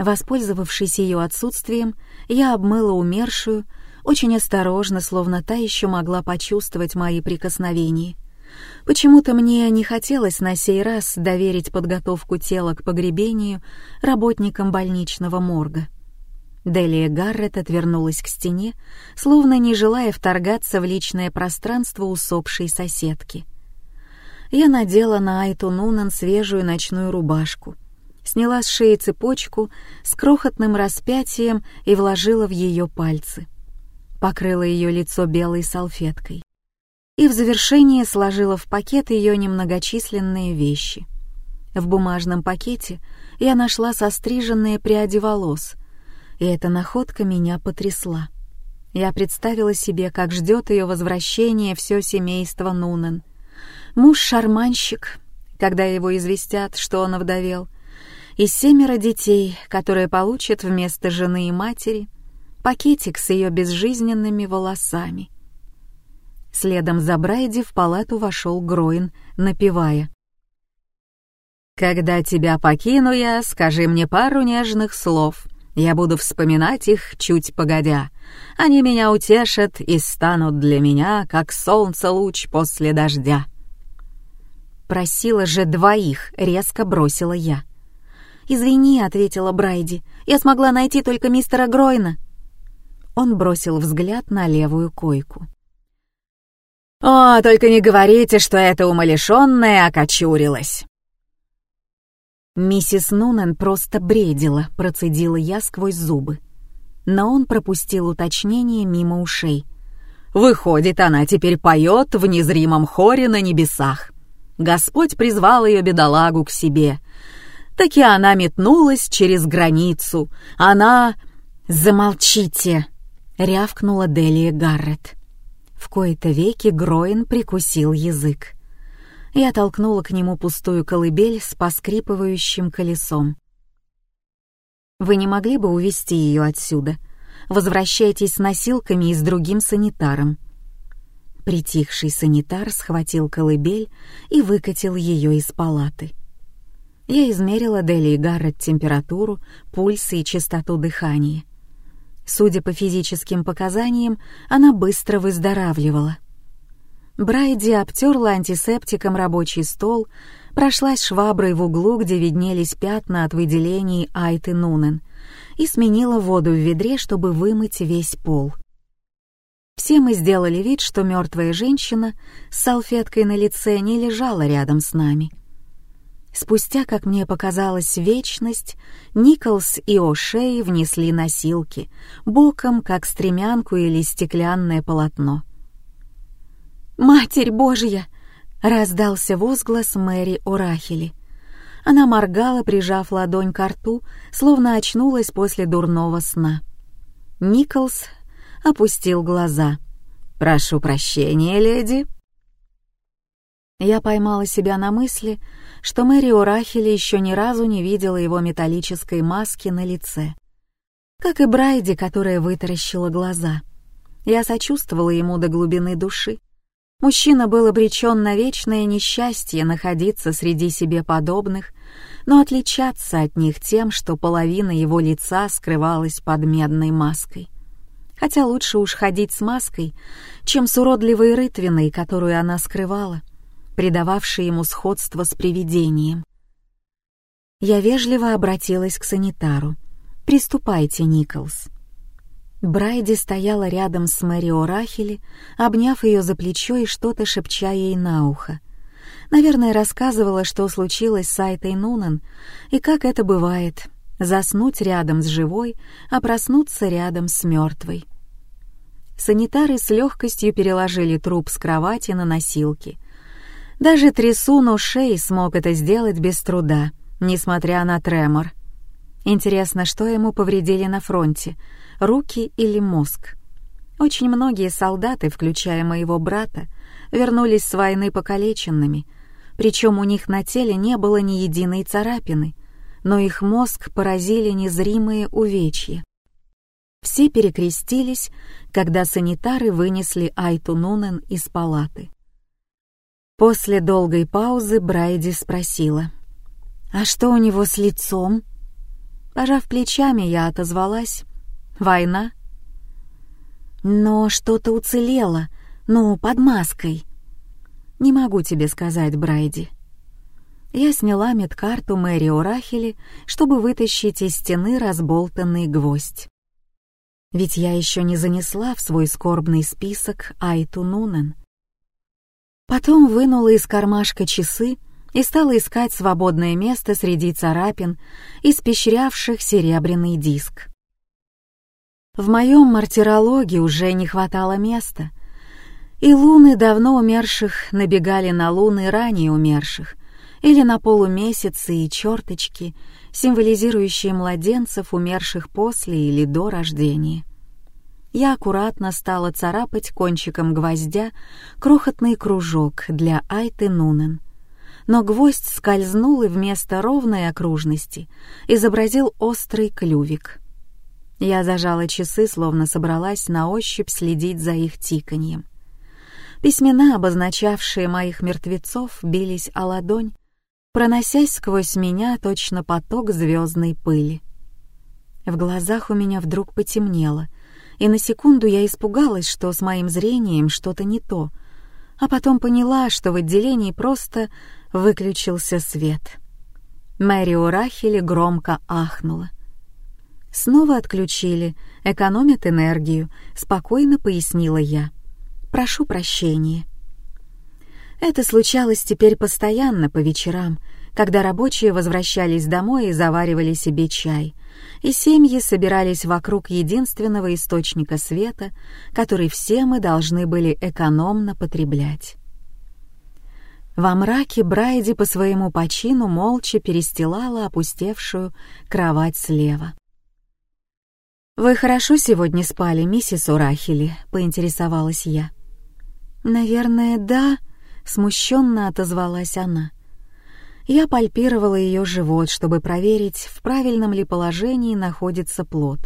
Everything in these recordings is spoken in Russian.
Воспользовавшись ее отсутствием, я обмыла умершую, очень осторожно, словно та еще могла почувствовать мои прикосновения. Почему-то мне не хотелось на сей раз доверить подготовку тела к погребению работникам больничного морга. Делия Гаррет отвернулась к стене, словно не желая вторгаться в личное пространство усопшей соседки. Я надела на Айту Нунан свежую ночную рубашку, сняла с шеи цепочку с крохотным распятием и вложила в ее пальцы. Покрыла ее лицо белой салфеткой. И в завершение сложила в пакет ее немногочисленные вещи. В бумажном пакете я нашла состриженные пряди волос — и эта находка меня потрясла. Я представила себе, как ждет ее возвращение все семейство Нунен. Муж-шарманщик, когда его известят, что он овдовел, и семеро детей, которые получат вместо жены и матери пакетик с ее безжизненными волосами. Следом за Брайди в палату вошел Гроин, напевая. «Когда тебя покину я, скажи мне пару нежных слов. Я буду вспоминать их чуть погодя. Они меня утешат и станут для меня, как солнце луч после дождя. Просила же двоих, резко бросила я. «Извини», — ответила Брайди, — «я смогла найти только мистера Гройна». Он бросил взгляд на левую койку. «О, только не говорите, что эта умалишенная окочурилась. Миссис Нунен просто бредила, процедила я сквозь зубы. Но он пропустил уточнение мимо ушей. Выходит, она теперь поет в незримом хоре на небесах. Господь призвал ее бедолагу к себе. Таки она метнулась через границу. Она... «Замолчите!» — рявкнула Делия Гаррет. В кои-то веки Гроин прикусил язык. Я толкнула к нему пустую колыбель с поскрипывающим колесом. «Вы не могли бы увести ее отсюда? Возвращайтесь с носилками и с другим санитаром». Притихший санитар схватил колыбель и выкатил ее из палаты. Я измерила Дели и Гаррет температуру, пульс и частоту дыхания. Судя по физическим показаниям, она быстро выздоравливала — Брайди обтерла антисептиком рабочий стол, прошлась шваброй в углу, где виднелись пятна от выделений Айты Нунен, и сменила воду в ведре, чтобы вымыть весь пол. Все мы сделали вид, что мертвая женщина с салфеткой на лице не лежала рядом с нами. Спустя, как мне показалось, вечность, Николс и О'Шей внесли носилки, боком, как стремянку или стеклянное полотно — «Матерь Божья!» — раздался возглас Мэри Орахели. Она моргала, прижав ладонь к рту, словно очнулась после дурного сна. Николс опустил глаза. «Прошу прощения, леди». Я поймала себя на мысли, что Мэри Орахели еще ни разу не видела его металлической маски на лице. Как и Брайди, которая вытаращила глаза. Я сочувствовала ему до глубины души. Мужчина был обречен на вечное несчастье находиться среди себе подобных, но отличаться от них тем, что половина его лица скрывалась под медной маской. Хотя лучше уж ходить с маской, чем с уродливой рытвиной, которую она скрывала, придававшей ему сходство с привидением. Я вежливо обратилась к санитару. «Приступайте, Николс». Брайди стояла рядом с Мэри Орахели, обняв ее за плечо и что-то шепча ей на ухо. Наверное, рассказывала, что случилось с Айтой Нунан, и как это бывает — заснуть рядом с живой, а проснуться рядом с мертвой. Санитары с легкостью переложили труп с кровати на носилки. Даже трясун ушей смог это сделать без труда, несмотря на тремор. Интересно, что ему повредили на фронте — руки или мозг. Очень многие солдаты, включая моего брата, вернулись с войны покалеченными, причем у них на теле не было ни единой царапины, но их мозг поразили незримые увечья. Все перекрестились, когда санитары вынесли Айту Нунен из палаты. После долгой паузы Брайди спросила, «А что у него с лицом?» Пожав плечами, я отозвалась. «Война?» «Но что-то уцелело, ну, под маской». «Не могу тебе сказать, Брайди». Я сняла медкарту Мэри Орахели, чтобы вытащить из стены разболтанный гвоздь. Ведь я еще не занесла в свой скорбный список Айту Нунен. Потом вынула из кармашка часы и стала искать свободное место среди царапин, испещрявших серебряный диск. В моем мартирологе уже не хватало места, и луны давно умерших набегали на луны ранее умерших, или на полумесяцы и черточки, символизирующие младенцев, умерших после или до рождения. Я аккуратно стала царапать кончиком гвоздя крохотный кружок для Айты Нунен. Но гвоздь скользнул и вместо ровной окружности изобразил острый клювик. Я зажала часы, словно собралась на ощупь следить за их тиканьем. Письмена, обозначавшие моих мертвецов, бились о ладонь, проносясь сквозь меня точно поток звездной пыли. В глазах у меня вдруг потемнело, и на секунду я испугалась, что с моим зрением что-то не то, а потом поняла, что в отделении просто выключился свет. Мэри Урахели громко ахнула. «Снова отключили, экономят энергию», — спокойно пояснила я. «Прошу прощения». Это случалось теперь постоянно по вечерам, когда рабочие возвращались домой и заваривали себе чай, и семьи собирались вокруг единственного источника света, который все мы должны были экономно потреблять. Во мраке Брайди по своему почину молча перестилала опустевшую кровать слева. «Вы хорошо сегодня спали, миссис Урахили?» — поинтересовалась я. «Наверное, да», смущенно отозвалась она. Я пальпировала ее живот, чтобы проверить, в правильном ли положении находится плод.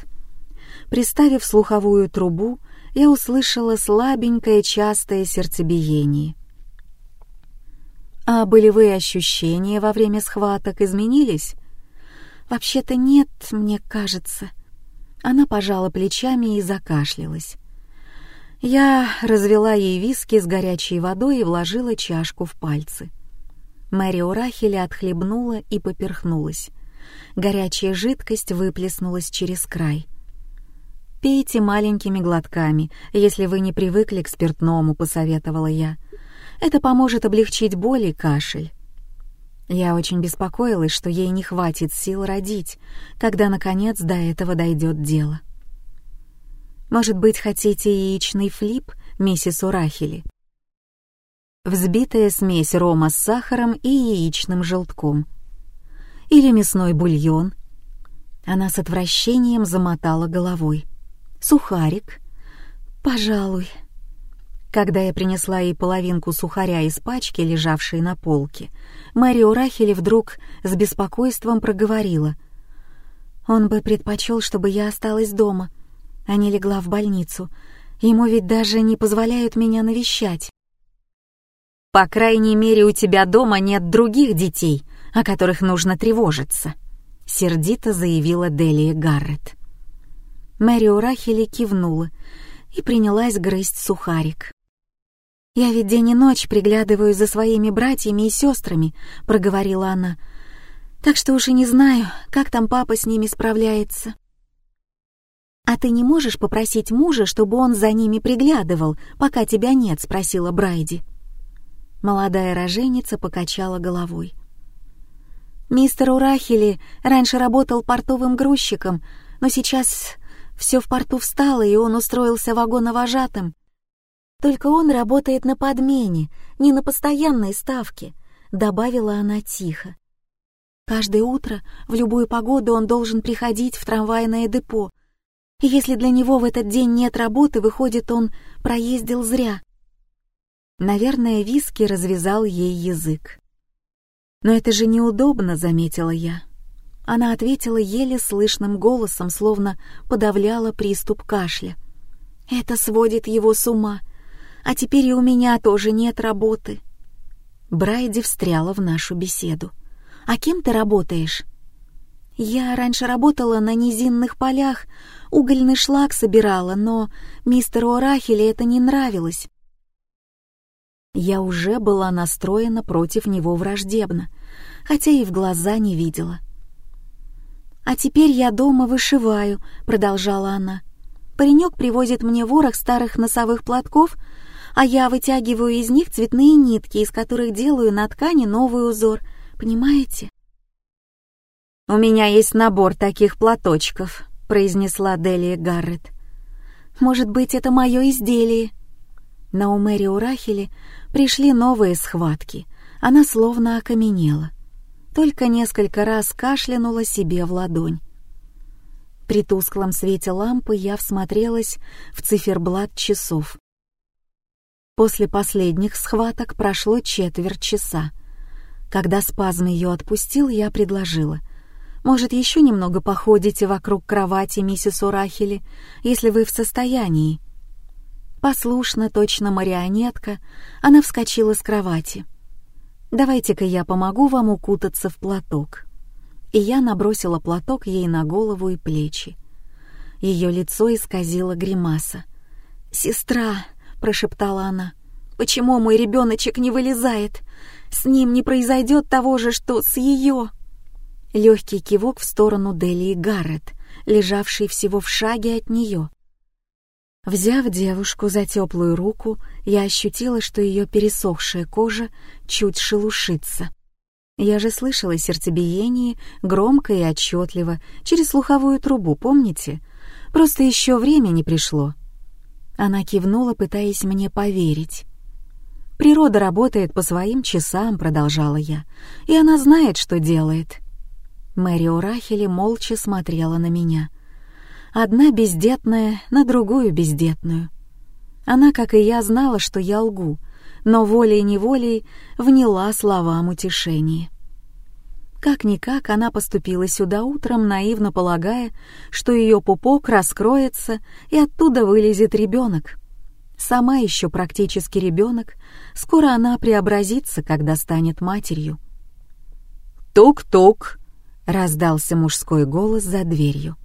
Приставив слуховую трубу, я услышала слабенькое частое сердцебиение. А болевые ощущения во время схваток изменились? Вообще-то нет, мне кажется. Она пожала плечами и закашлялась. Я развела ей виски с горячей водой и вложила чашку в пальцы. Мэри Урахели отхлебнула и поперхнулась. Горячая жидкость выплеснулась через край. «Пейте маленькими глотками, если вы не привыкли к спиртному», — посоветовала я. «Это поможет облегчить боль и кашель». Я очень беспокоилась, что ей не хватит сил родить, когда, наконец, до этого дойдет дело. Может быть, хотите яичный флип, миссис Урахили? Взбитая смесь рома с сахаром и яичным желтком. Или мясной бульон. Она с отвращением замотала головой. Сухарик? Пожалуй. Когда я принесла ей половинку сухаря из пачки, лежавшей на полке, Мэри Урахили вдруг с беспокойством проговорила. «Он бы предпочел, чтобы я осталась дома», а не легла в больницу. Ему ведь даже не позволяют меня навещать. По крайней мере, у тебя дома нет других детей, о которых нужно тревожиться, сердито заявила Делия Гаррет. Мэри Урахели кивнула и принялась грызть сухарик. «Я ведь день и ночь приглядываю за своими братьями и сестрами», — проговорила она. «Так что уж и не знаю, как там папа с ними справляется». «А ты не можешь попросить мужа, чтобы он за ними приглядывал, пока тебя нет?» — спросила Брайди. Молодая роженица покачала головой. «Мистер Урахили раньше работал портовым грузчиком, но сейчас все в порту встало, и он устроился вагоновожатым. Только он работает на подмене, не на постоянной ставке», — добавила она тихо. «Каждое утро, в любую погоду он должен приходить в трамвайное депо, и если для него в этот день нет работы, выходит, он проездил зря. Наверное, Виски развязал ей язык. «Но это же неудобно», — заметила я. Она ответила еле слышным голосом, словно подавляла приступ кашля. «Это сводит его с ума. А теперь и у меня тоже нет работы». Брайди встряла в нашу беседу. «А кем ты работаешь?» «Я раньше работала на низинных полях, угольный шлак собирала, но мистеру Орахеле это не нравилось». Я уже была настроена против него враждебно, хотя и в глаза не видела. «А теперь я дома вышиваю», — продолжала она. «Паренек привозит мне ворох старых носовых платков, а я вытягиваю из них цветные нитки, из которых делаю на ткани новый узор. Понимаете?» «У меня есть набор таких платочков», — произнесла Делия Гаррет. «Может быть, это мое изделие?» На у Мэри Урахели пришли новые схватки. Она словно окаменела только несколько раз кашлянула себе в ладонь. При тусклом свете лампы я всмотрелась в циферблат часов. После последних схваток прошло четверть часа. Когда спазм ее отпустил, я предложила. «Может, еще немного походите вокруг кровати, миссис Урахели, если вы в состоянии?» Послушно, точно марионетка, она вскочила с кровати. Давайте-ка я помогу вам укутаться в платок». И я набросила платок ей на голову и плечи. Ее лицо исказило гримаса. «Сестра», — прошептала она, — «почему мой ребеночек не вылезает? С ним не произойдет того же, что с ее». Легкий кивок в сторону Делии Гаррет, лежавшей всего в шаге от нее. Взяв девушку за теплую руку, я ощутила, что ее пересохшая кожа чуть шелушится. Я же слышала сердцебиение громко и отчетливо через слуховую трубу, помните? Просто еще время не пришло. Она кивнула, пытаясь мне поверить. «Природа работает по своим часам», — продолжала я, — «и она знает, что делает». Мэри Урахели молча смотрела на меня — Одна бездетная на другую бездетную. Она, как и я, знала, что я лгу, но волей-неволей вняла словам утешения. Как-никак она поступила сюда утром, наивно полагая, что ее пупок раскроется и оттуда вылезет ребенок. Сама еще практически ребенок, скоро она преобразится, когда станет матерью. «Тук-тук!» — раздался мужской голос за дверью.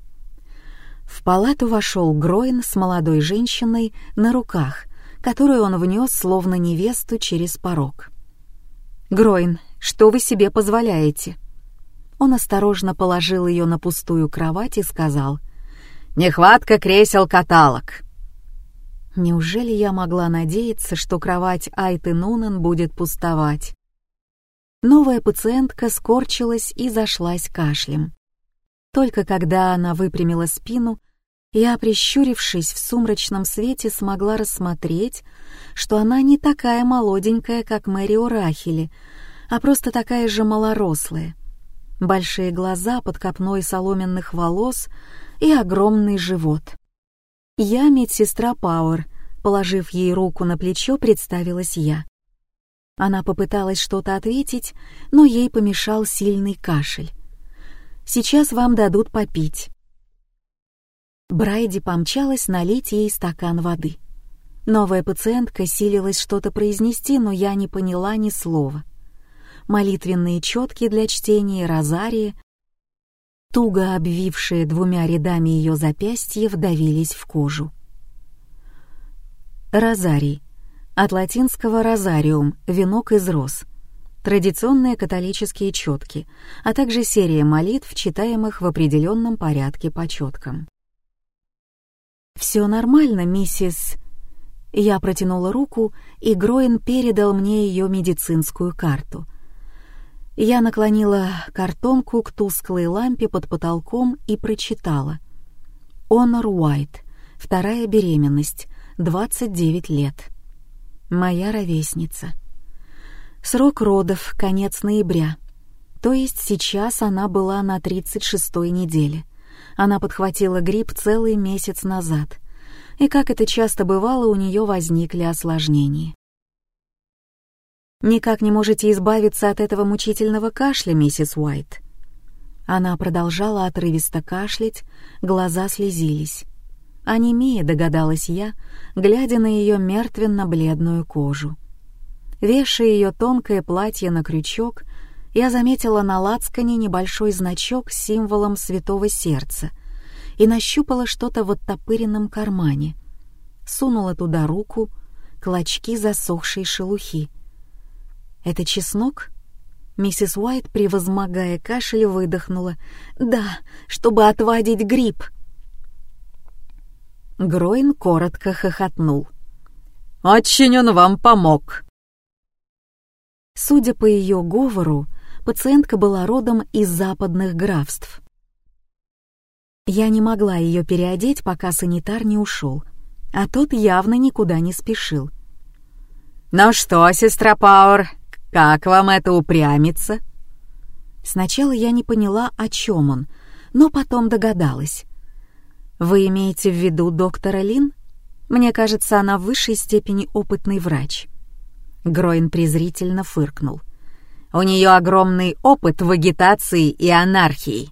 В палату вошел Гроин с молодой женщиной на руках, которую он внес словно невесту через порог. «Гроин, что вы себе позволяете?» Он осторожно положил ее на пустую кровать и сказал «Нехватка кресел-каталог». Неужели я могла надеяться, что кровать Айты Нунан будет пустовать? Новая пациентка скорчилась и зашлась кашлем. Только когда она выпрямила спину, я, прищурившись в сумрачном свете, смогла рассмотреть, что она не такая молоденькая, как Мэри Орахели, а просто такая же малорослая. Большие глаза под копной соломенных волос и огромный живот. Я медсестра Пауэр, положив ей руку на плечо, представилась я. Она попыталась что-то ответить, но ей помешал сильный кашель. Сейчас вам дадут попить». Брайди помчалась налить ей стакан воды. Новая пациентка силилась что-то произнести, но я не поняла ни слова. Молитвенные четки для чтения розарии, туго обвившие двумя рядами ее запястья, вдавились в кожу. Розарий. От латинского «розариум» — венок из роз традиционные католические четки, а также серия молитв, читаемых в определенном порядке по четкам. «Все нормально, миссис...» Я протянула руку, и Гроин передал мне ее медицинскую карту. Я наклонила картонку к тусклой лампе под потолком и прочитала. «Онор Уайт. Вторая беременность. 29 лет. Моя ровесница». Срок родов — конец ноября. То есть сейчас она была на 36-й неделе. Она подхватила грипп целый месяц назад. И, как это часто бывало, у нее возникли осложнения. «Никак не можете избавиться от этого мучительного кашля, миссис Уайт?» Она продолжала отрывисто кашлять, глаза слезились. Анемия, догадалась я, глядя на ее мертвенно-бледную кожу. Вешая ее тонкое платье на крючок, я заметила на лацкане небольшой значок с символом святого сердца и нащупала что-то в оттопыренном кармане. Сунула туда руку, клочки засохшей шелухи. «Это чеснок?» Миссис Уайт, превозмогая кашель, выдохнула. «Да, чтобы отводить грипп». Гроин коротко хохотнул. «Очень он вам помог!» Судя по ее говору, пациентка была родом из западных графств. Я не могла ее переодеть, пока санитар не ушел, а тот явно никуда не спешил. «Ну что, сестра Пауэр, как вам это упрямится?» Сначала я не поняла, о чем он, но потом догадалась. «Вы имеете в виду доктора Лин? Мне кажется, она в высшей степени опытный врач». Гроин презрительно фыркнул. У нее огромный опыт в агитации и анархии.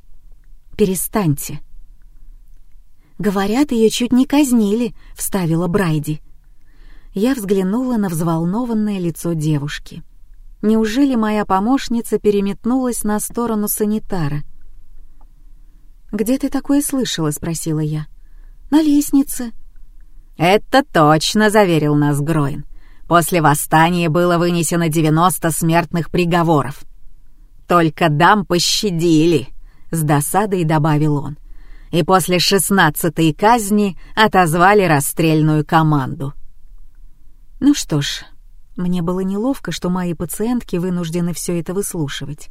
Перестаньте. Говорят, ее чуть не казнили, вставила Брайди. Я взглянула на взволнованное лицо девушки. Неужели моя помощница переметнулась на сторону санитара? «Где ты такое слышала?» — спросила я. «На лестнице». «Это точно», — заверил нас Гроин. После восстания было вынесено 90 смертных приговоров. Только дам пощадили, с досадой добавил он. И после шестнадцатой казни отозвали расстрельную команду. Ну что ж, мне было неловко, что мои пациентки вынуждены все это выслушивать.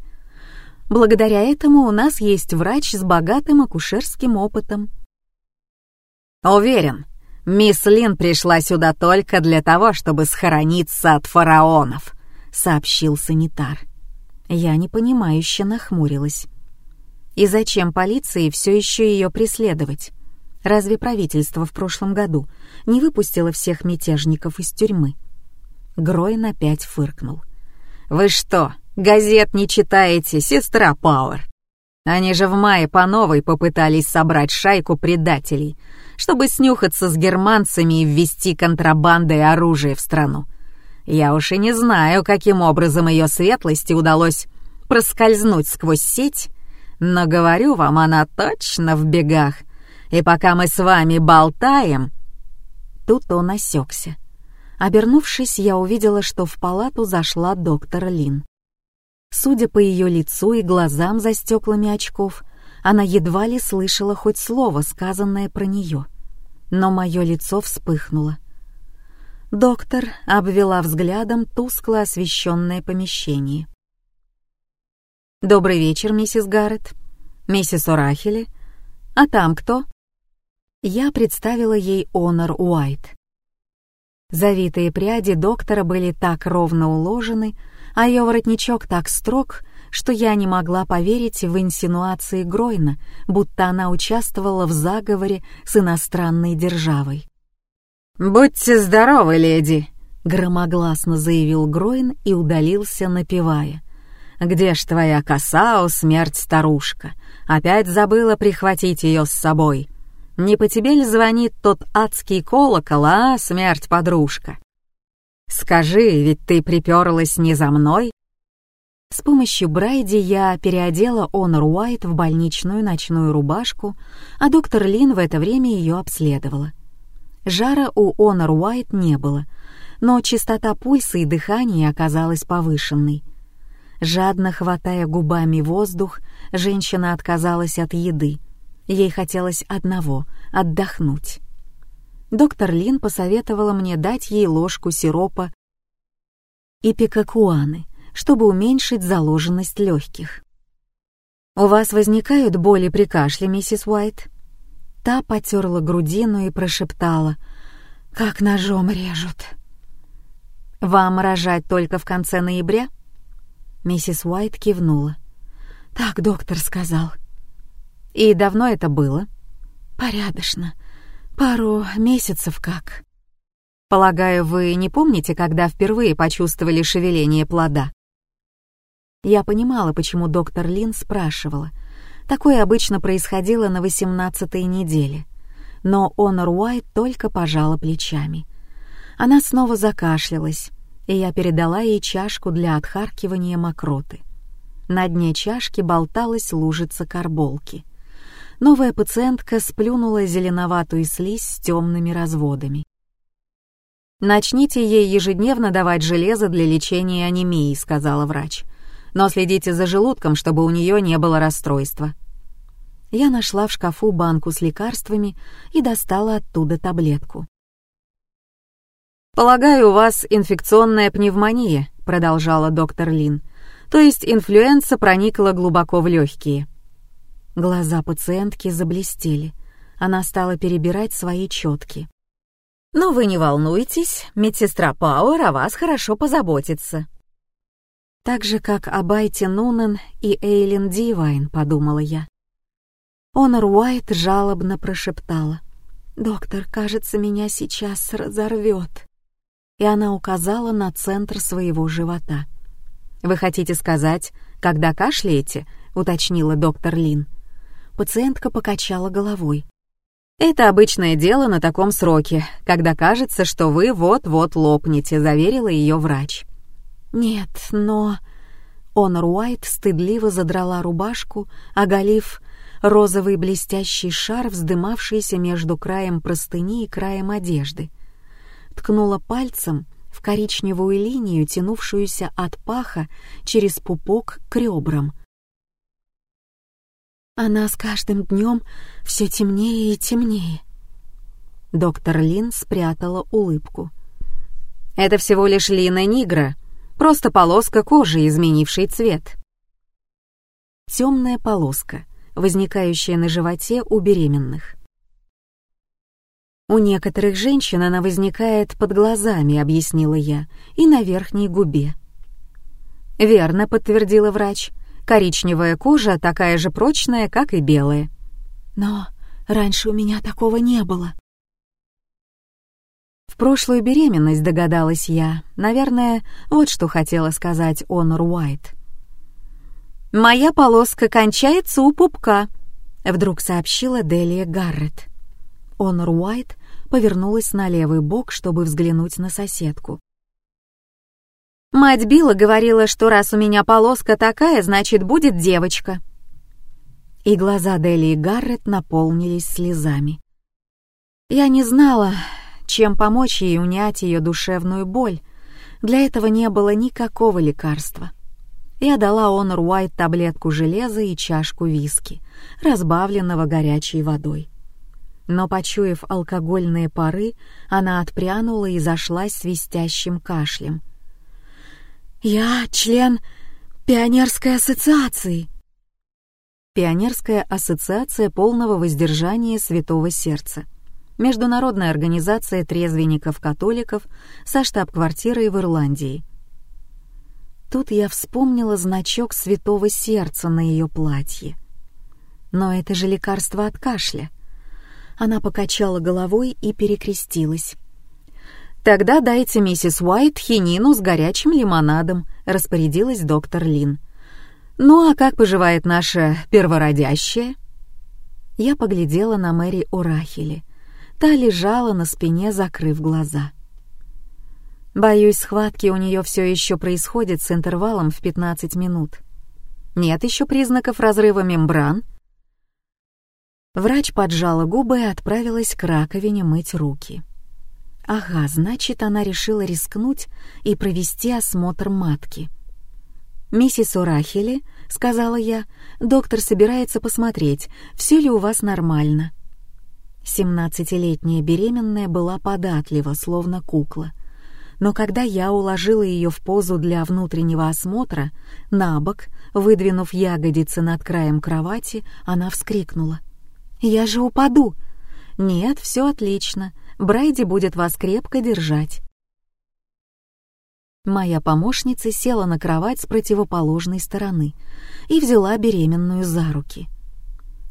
Благодаря этому у нас есть врач с богатым акушерским опытом. Уверен, «Мисс Лин пришла сюда только для того, чтобы схорониться от фараонов», — сообщил санитар. Я непонимающе нахмурилась. «И зачем полиции все еще ее преследовать? Разве правительство в прошлом году не выпустило всех мятежников из тюрьмы?» Гройн опять фыркнул. «Вы что, газет не читаете, сестра Пауэр? Они же в мае по новой попытались собрать шайку предателей, чтобы снюхаться с германцами и ввести контрабандой оружие в страну. Я уж и не знаю, каким образом ее светлости удалось проскользнуть сквозь сеть, но говорю вам, она точно в бегах. И пока мы с вами болтаем...» Тут он осекся. Обернувшись, я увидела, что в палату зашла доктор Лин. Судя по ее лицу и глазам за стеклами очков, она едва ли слышала хоть слово, сказанное про нее. Но мое лицо вспыхнуло. Доктор обвела взглядом тускло освещенное помещение. «Добрый вечер, миссис Гаррет. Миссис Орахели. А там кто?» Я представила ей Онор Уайт. Завитые пряди доктора были так ровно уложены, а ее воротничок так строг, что я не могла поверить в инсинуации Гройна, будто она участвовала в заговоре с иностранной державой. «Будьте здоровы, леди!» — громогласно заявил Гройн и удалился, напевая. «Где ж твоя коса, о смерть старушка? Опять забыла прихватить ее с собой. Не по тебе ли звонит тот адский колокол, а, смерть подружка? Скажи, ведь ты приперлась не за мной, с помощью Брайди я переодела Онор Уайт в больничную ночную рубашку, а доктор Лин в это время ее обследовала. Жара у Онор Уайт не было, но частота пульса и дыхания оказалась повышенной. Жадно хватая губами воздух, женщина отказалась от еды. Ей хотелось одного — отдохнуть. Доктор Лин посоветовала мне дать ей ложку сиропа и пикакуаны — чтобы уменьшить заложенность легких. «У вас возникают боли при кашле, миссис Уайт?» Та потерла грудину и прошептала, «Как ножом режут». «Вам рожать только в конце ноября?» Миссис Уайт кивнула. «Так доктор сказал». «И давно это было?» «Порядочно. Пару месяцев как». «Полагаю, вы не помните, когда впервые почувствовали шевеление плода?» Я понимала, почему доктор Лин спрашивала. Такое обычно происходило на восемнадцатой неделе. Но Онор Уайт только пожала плечами. Она снова закашлялась, и я передала ей чашку для отхаркивания мокроты. На дне чашки болталась лужица карболки. Новая пациентка сплюнула зеленоватую слизь с темными разводами. «Начните ей ежедневно давать железо для лечения анемии», — сказала врач. «Но следите за желудком, чтобы у нее не было расстройства». Я нашла в шкафу банку с лекарствами и достала оттуда таблетку. «Полагаю, у вас инфекционная пневмония», — продолжала доктор Лин. «То есть инфлюенса проникла глубоко в легкие». Глаза пациентки заблестели. Она стала перебирать свои четки. «Но вы не волнуйтесь, медсестра Пауэр о вас хорошо позаботится». «Так же, как о Нунен и Эйлин Дивайн», — подумала я. Онор Уайт жалобно прошептала. «Доктор, кажется, меня сейчас разорвет» и она указала на центр своего живота. «Вы хотите сказать, когда кашляете?» — уточнила доктор Лин. Пациентка покачала головой. «Это обычное дело на таком сроке, когда кажется, что вы вот-вот лопнете», — заверила ее врач. «Нет, но...» Онор Уайт стыдливо задрала рубашку, оголив розовый блестящий шар, вздымавшийся между краем простыни и краем одежды ткнула пальцем в коричневую линию, тянувшуюся от паха через пупок к ребрам. Она с каждым днем все темнее и темнее. Доктор Лин спрятала улыбку. «Это всего лишь лина нигра, просто полоска кожи, изменивший цвет». Темная полоска, возникающая на животе у беременных. «У некоторых женщин она возникает под глазами», — объяснила я, — «и на верхней губе». «Верно», — подтвердила врач. «Коричневая кожа такая же прочная, как и белая». «Но раньше у меня такого не было». В прошлую беременность догадалась я. Наверное, вот что хотела сказать Онор Уайт. «Моя полоска кончается у пупка», — вдруг сообщила Делия Гаррет. Онор Уайт повернулась на левый бок, чтобы взглянуть на соседку. «Мать Билла говорила, что раз у меня полоска такая, значит, будет девочка». И глаза Дели и Гаррет наполнились слезами. Я не знала, чем помочь ей унять ее душевную боль. Для этого не было никакого лекарства. Я дала Онор Уайт таблетку железа и чашку виски, разбавленного горячей водой но, почуяв алкогольные пары, она отпрянула и зашлась свистящим кашлем. «Я член Пионерской ассоциации!» Пионерская ассоциация полного воздержания Святого Сердца. Международная организация трезвенников-католиков со штаб-квартирой в Ирландии. Тут я вспомнила значок Святого Сердца на ее платье. Но это же лекарство от кашля. Она покачала головой и перекрестилась. «Тогда дайте миссис Уайт хинину с горячим лимонадом», — распорядилась доктор Лин. «Ну а как поживает наша первородящая?» Я поглядела на Мэри Урахили. Та лежала на спине, закрыв глаза. Боюсь, схватки у нее все еще происходят с интервалом в 15 минут. Нет еще признаков разрыва мембран — Врач поджала губы и отправилась к раковине мыть руки. Ага, значит, она решила рискнуть и провести осмотр матки. «Миссис Урахели», — сказала я, — «доктор собирается посмотреть, все ли у вас нормально». Семнадцатилетняя беременная была податлива, словно кукла. Но когда я уложила ее в позу для внутреннего осмотра, на бок, выдвинув ягодицы над краем кровати, она вскрикнула. Я же упаду. Нет, все отлично. Брайди будет вас крепко держать. Моя помощница села на кровать с противоположной стороны и взяла беременную за руки.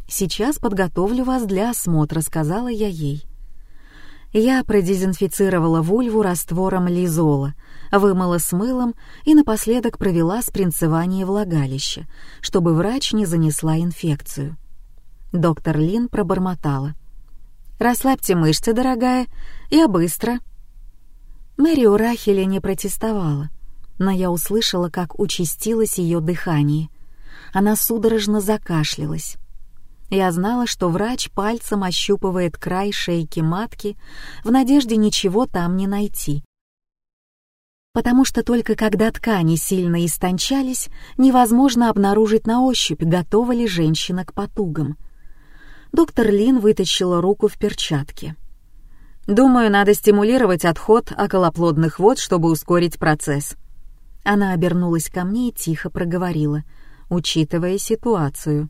«Сейчас подготовлю вас для осмотра», — сказала я ей. Я продезинфицировала вульву раствором лизола, вымыла с мылом и напоследок провела спринцевание влагалища, чтобы врач не занесла инфекцию. Доктор Лин пробормотала. «Расслабьте мышцы, дорогая, я быстро». Мэри Урахеля не протестовала, но я услышала, как участилось ее дыхание. Она судорожно закашлялась. Я знала, что врач пальцем ощупывает край шейки матки в надежде ничего там не найти. Потому что только когда ткани сильно истончались, невозможно обнаружить на ощупь, готова ли женщина к потугам. Доктор Лин вытащила руку в перчатке. «Думаю, надо стимулировать отход околоплодных вод, чтобы ускорить процесс». Она обернулась ко мне и тихо проговорила, учитывая ситуацию.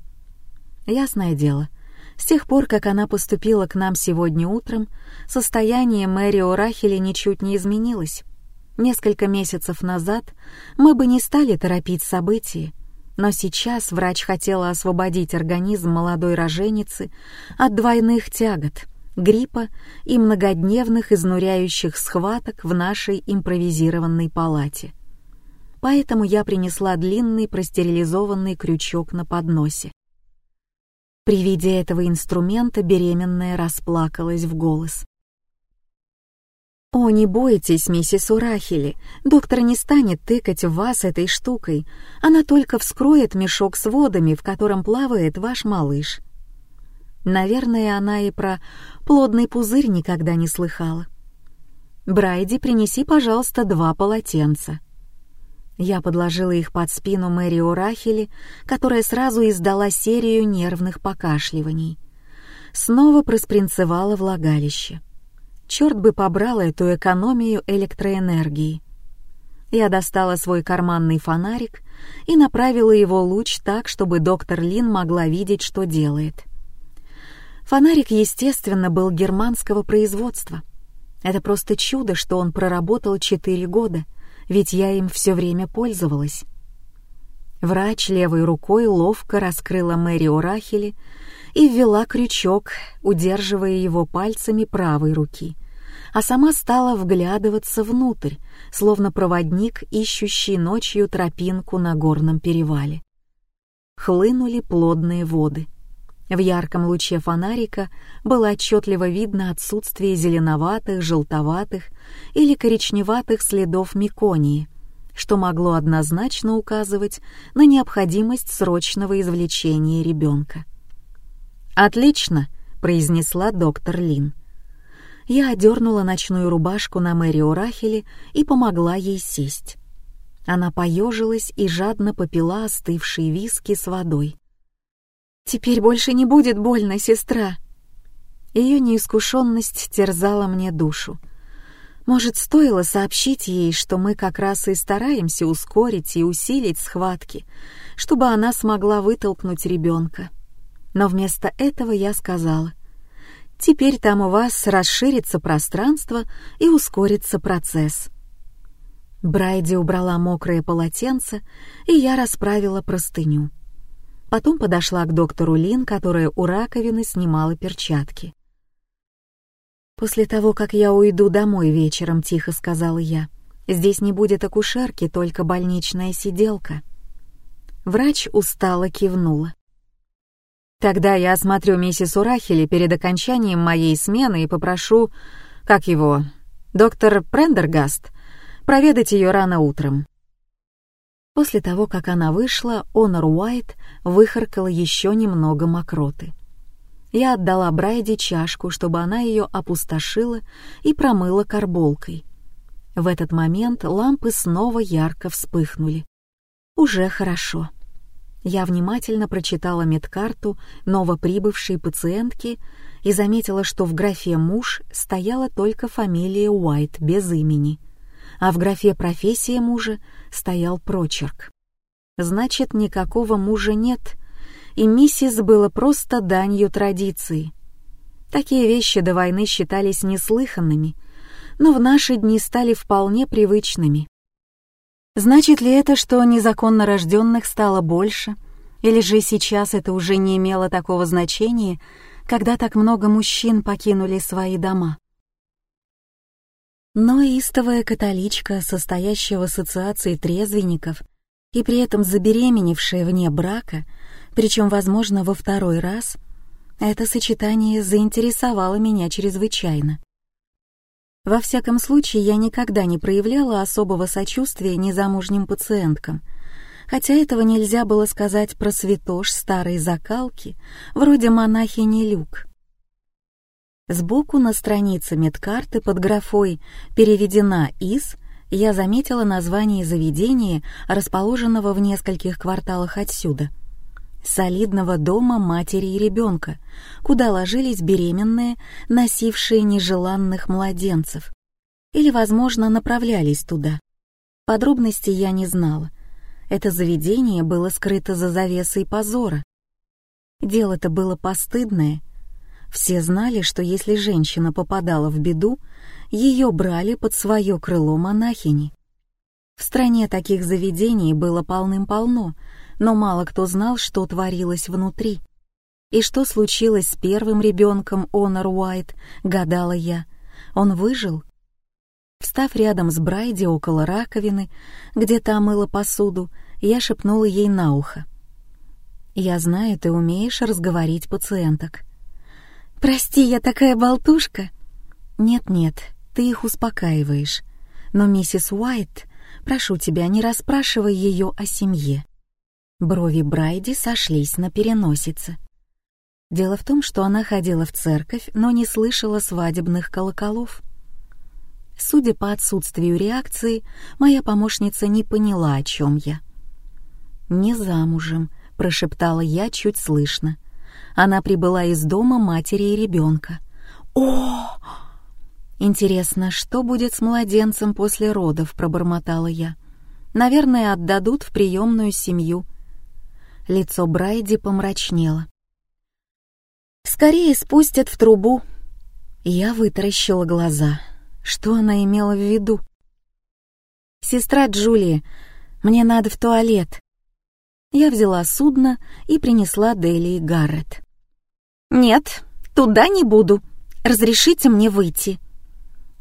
Ясное дело, с тех пор, как она поступила к нам сегодня утром, состояние Мэри Орахели ничуть не изменилось. Несколько месяцев назад мы бы не стали торопить события, но сейчас врач хотела освободить организм молодой роженицы от двойных тягот, гриппа и многодневных изнуряющих схваток в нашей импровизированной палате. Поэтому я принесла длинный простерилизованный крючок на подносе. При виде этого инструмента беременная расплакалась в голос. «О, не бойтесь, миссис Урахили, доктор не станет тыкать в вас этой штукой, она только вскроет мешок с водами, в котором плавает ваш малыш». Наверное, она и про плодный пузырь никогда не слыхала. «Брайди, принеси, пожалуйста, два полотенца». Я подложила их под спину Мэри Урахили, которая сразу издала серию нервных покашливаний. Снова проспринцевала влагалище. Черт бы побрал эту экономию электроэнергии. Я достала свой карманный фонарик и направила его луч так, чтобы доктор Лин могла видеть, что делает. Фонарик, естественно, был германского производства. Это просто чудо, что он проработал четыре года — ведь я им все время пользовалась. Врач левой рукой ловко раскрыла Мэри Орахели и ввела крючок, удерживая его пальцами правой руки, а сама стала вглядываться внутрь, словно проводник, ищущий ночью тропинку на горном перевале. Хлынули плодные воды. В ярком луче фонарика было отчетливо видно отсутствие зеленоватых, желтоватых или коричневатых следов меконии, что могло однозначно указывать на необходимость срочного извлечения ребенка. «Отлично», — произнесла доктор Лин. Я одернула ночную рубашку на Мэри Урахеле и помогла ей сесть. Она поежилась и жадно попила остывшие виски с водой. Теперь больше не будет больно, сестра. Ее неискушенность терзала мне душу. Может, стоило сообщить ей, что мы как раз и стараемся ускорить и усилить схватки, чтобы она смогла вытолкнуть ребенка. Но вместо этого я сказала, «Теперь там у вас расширится пространство и ускорится процесс». Брайди убрала мокрое полотенце, и я расправила простыню. Потом подошла к доктору Лин, которая у раковины снимала перчатки. «После того, как я уйду домой вечером», — тихо сказала я, — «здесь не будет акушерки, только больничная сиделка». Врач устало кивнула. «Тогда я осмотрю миссис Урахели перед окончанием моей смены и попрошу, как его, доктор Прендергаст, проведать ее рано утром. После того, как она вышла, Онор Уайт выхаркала еще немного мокроты. Я отдала Брайди чашку, чтобы она ее опустошила и промыла карболкой. В этот момент лампы снова ярко вспыхнули. Уже хорошо. Я внимательно прочитала медкарту новоприбывшей пациентки и заметила, что в графе «муж» стояла только фамилия Уайт без имени — а в графе «профессия мужа» стоял прочерк. Значит, никакого мужа нет, и миссис было просто данью традиции. Такие вещи до войны считались неслыханными, но в наши дни стали вполне привычными. Значит ли это, что незаконно рожденных стало больше, или же сейчас это уже не имело такого значения, когда так много мужчин покинули свои дома? Но истовая католичка, состоящая в ассоциации трезвенников и при этом забеременевшая вне брака, причем, возможно, во второй раз, это сочетание заинтересовало меня чрезвычайно. Во всяком случае, я никогда не проявляла особого сочувствия незамужним пациенткам, хотя этого нельзя было сказать про святош старой закалки, вроде монахини Люк. Сбоку на странице медкарты под графой «Переведена из» я заметила название заведения, расположенного в нескольких кварталах отсюда. Солидного дома матери и ребенка, куда ложились беременные, носившие нежеланных младенцев. Или, возможно, направлялись туда. Подробностей я не знала. Это заведение было скрыто за завесой позора. Дело-то было постыдное. Все знали, что если женщина попадала в беду, ее брали под свое крыло монахини. В стране таких заведений было полным-полно, но мало кто знал, что творилось внутри. И что случилось с первым ребенком Онор Уайт, гадала я. Он выжил? Встав рядом с Брайди около раковины, где та мыла посуду, я шепнула ей на ухо. «Я знаю, ты умеешь разговорить пациенток». «Прости, я такая болтушка». «Нет-нет, ты их успокаиваешь. Но, миссис Уайт, прошу тебя, не расспрашивай ее о семье». Брови Брайди сошлись на переносице. Дело в том, что она ходила в церковь, но не слышала свадебных колоколов. Судя по отсутствию реакции, моя помощница не поняла, о чем я. «Не замужем», — прошептала я чуть слышно. Она прибыла из дома матери и ребенка. «О!» «Интересно, что будет с младенцем после родов?» — пробормотала я. «Наверное, отдадут в приемную семью». Лицо Брайди помрачнело. «Скорее спустят в трубу». Я вытаращила глаза. Что она имела в виду? «Сестра Джулии, мне надо в туалет». Я взяла судно и принесла Дели и Гаррет. «Нет, туда не буду. Разрешите мне выйти».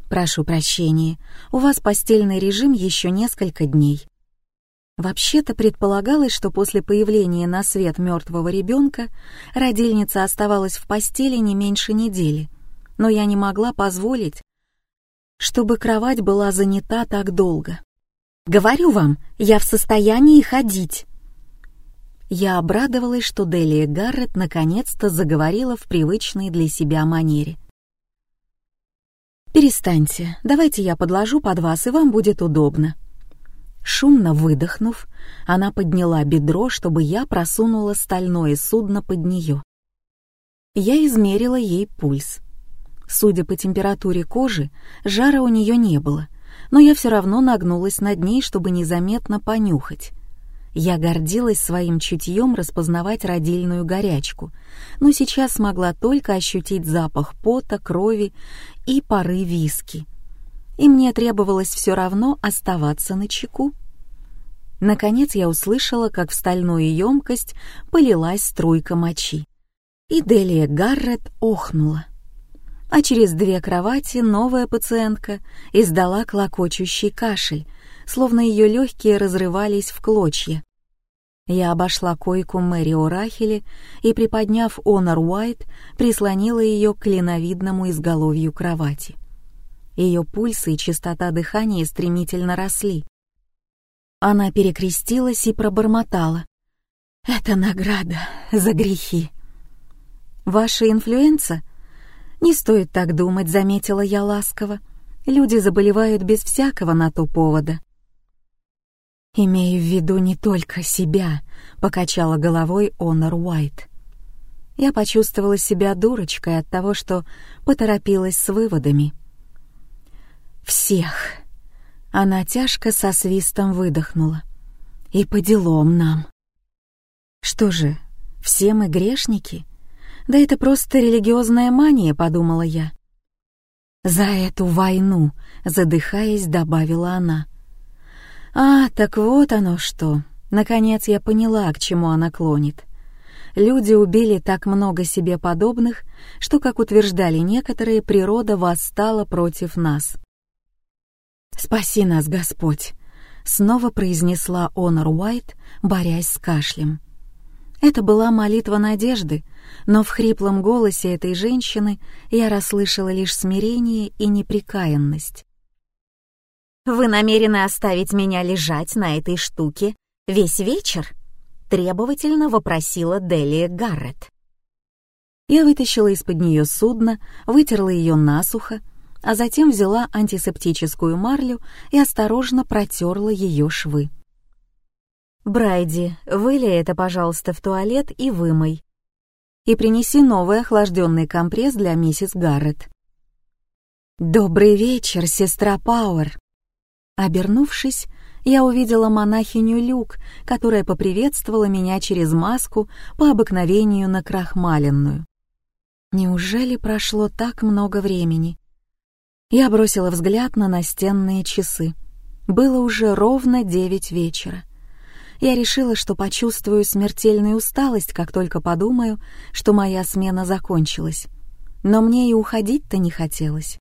«Прошу прощения, у вас постельный режим еще несколько дней». Вообще-то предполагалось, что после появления на свет мертвого ребенка родильница оставалась в постели не меньше недели, но я не могла позволить, чтобы кровать была занята так долго. «Говорю вам, я в состоянии ходить». Я обрадовалась, что Делия Гаррет наконец-то заговорила в привычной для себя манере. «Перестаньте, давайте я подложу под вас, и вам будет удобно». Шумно выдохнув, она подняла бедро, чтобы я просунула стальное судно под нее. Я измерила ей пульс. Судя по температуре кожи, жара у нее не было, но я все равно нагнулась над ней, чтобы незаметно понюхать. Я гордилась своим чутьем распознавать родильную горячку, но сейчас смогла только ощутить запах пота, крови и пары виски. И мне требовалось все равно оставаться на чеку. Наконец я услышала, как в стальную емкость полилась струйка мочи. И Делия Гаррет охнула а через две кровати новая пациентка издала клокочущий кашель, словно ее легкие разрывались в клочья. Я обошла койку Мэри О'Рахели и, приподняв Онор Уайт, прислонила ее к клиновидному изголовью кровати. Ее пульсы и частота дыхания стремительно росли. Она перекрестилась и пробормотала. «Это награда за грехи». «Ваша инфлюенса?» «Не стоит так думать», — заметила я ласково. «Люди заболевают без всякого на то повода». «Имею в виду не только себя», — покачала головой Онор Уайт. Я почувствовала себя дурочкой от того, что поторопилась с выводами. «Всех!» Она тяжко со свистом выдохнула. «И по делам нам!» «Что же, все мы грешники?» Да это просто религиозная мания, подумала я. За эту войну, задыхаясь, добавила она. А, так вот оно что. Наконец я поняла, к чему она клонит. Люди убили так много себе подобных, что, как утверждали некоторые, природа восстала против нас. «Спаси нас, Господь!» — снова произнесла Онор Уайт, борясь с кашлем. Это была молитва надежды, но в хриплом голосе этой женщины я расслышала лишь смирение и неприкаянность. «Вы намерены оставить меня лежать на этой штуке Весь вечер?» — требовательно вопросила Делия Гаррет. Я вытащила из-под нее судно, вытерла ее насухо, а затем взяла антисептическую марлю и осторожно протерла ее швы. «Брайди, вылей это, пожалуйста, в туалет и вымой. И принеси новый охлажденный компресс для миссис Гаррет». «Добрый вечер, сестра Пауэр!» Обернувшись, я увидела монахиню Люк, которая поприветствовала меня через маску по обыкновению на крахмаленную. Неужели прошло так много времени? Я бросила взгляд на настенные часы. Было уже ровно девять вечера я решила, что почувствую смертельную усталость, как только подумаю, что моя смена закончилась. Но мне и уходить-то не хотелось.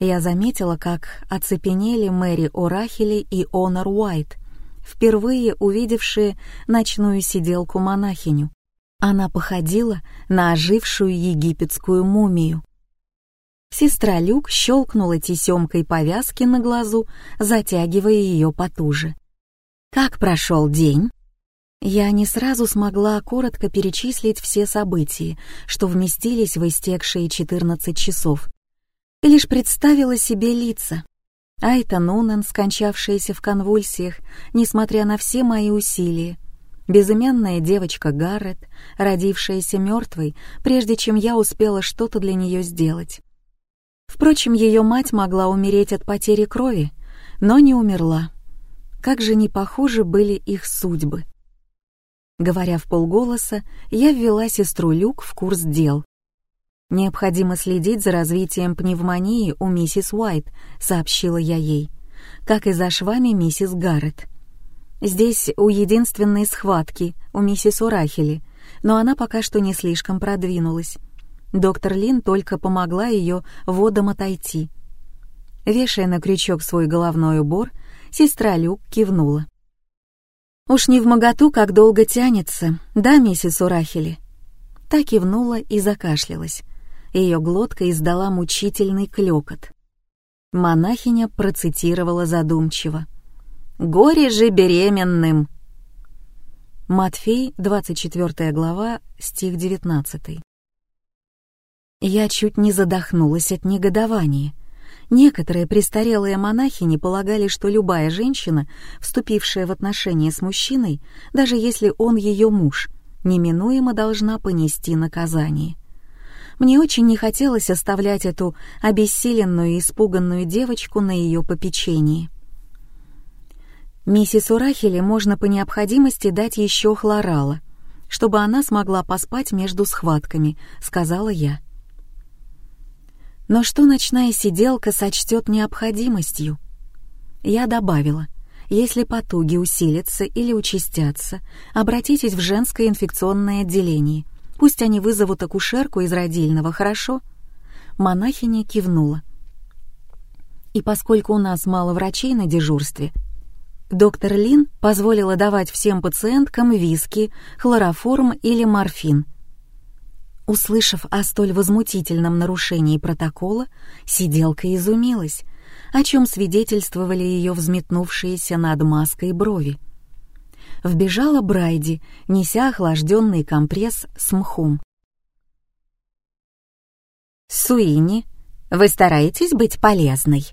Я заметила, как оцепенели Мэри Орахели и Онор Уайт, впервые увидевшие ночную сиделку-монахиню. Она походила на ожившую египетскую мумию. Сестра Люк щелкнула тесемкой повязки на глазу, затягивая ее потуже. Как прошел день? Я не сразу смогла коротко перечислить все события, что вместились в истекшие 14 часов, лишь представила себе лица. Айта Нунан, скончавшаяся в конвульсиях, несмотря на все мои усилия, безымянная девочка Гаррет, родившаяся мертвой, прежде чем я успела что-то для нее сделать. Впрочем, ее мать могла умереть от потери крови, но не умерла. Как же не похожи были их судьбы. Говоря в полголоса, я ввела сестру Люк в курс дел. «Необходимо следить за развитием пневмонии у миссис Уайт», — сообщила я ей, «как и за швами миссис Гаррет. Здесь у единственной схватки, у миссис Урахели, но она пока что не слишком продвинулась. Доктор Лин только помогла ее водом отойти». Вешая на крючок свой головной убор, Сестра Люк кивнула. «Уж не в моготу, как долго тянется, да, миссис Урахели?» Та кивнула и закашлялась. Ее глотка издала мучительный клёкот. Монахиня процитировала задумчиво. «Горе же беременным!» Матфей, 24 глава, стих 19. Я чуть не задохнулась от негодования — Некоторые престарелые монахини полагали, что любая женщина, вступившая в отношения с мужчиной, даже если он ее муж, неминуемо должна понести наказание. Мне очень не хотелось оставлять эту обессиленную и испуганную девочку на ее попечении. Миссис Урахеле можно по необходимости дать еще хлорала, чтобы она смогла поспать между схватками, сказала я. Но что ночная сиделка сочтет необходимостью? Я добавила, если потуги усилятся или участятся, обратитесь в женское инфекционное отделение. Пусть они вызовут акушерку из родильного, хорошо?» Монахиня кивнула. И поскольку у нас мало врачей на дежурстве, доктор Лин позволила давать всем пациенткам виски, хлороформ или морфин — Услышав о столь возмутительном нарушении протокола, сиделка изумилась, о чем свидетельствовали ее взметнувшиеся над маской брови. Вбежала Брайди, неся охлажденный компресс с мхом. «Суини, вы стараетесь быть полезной?»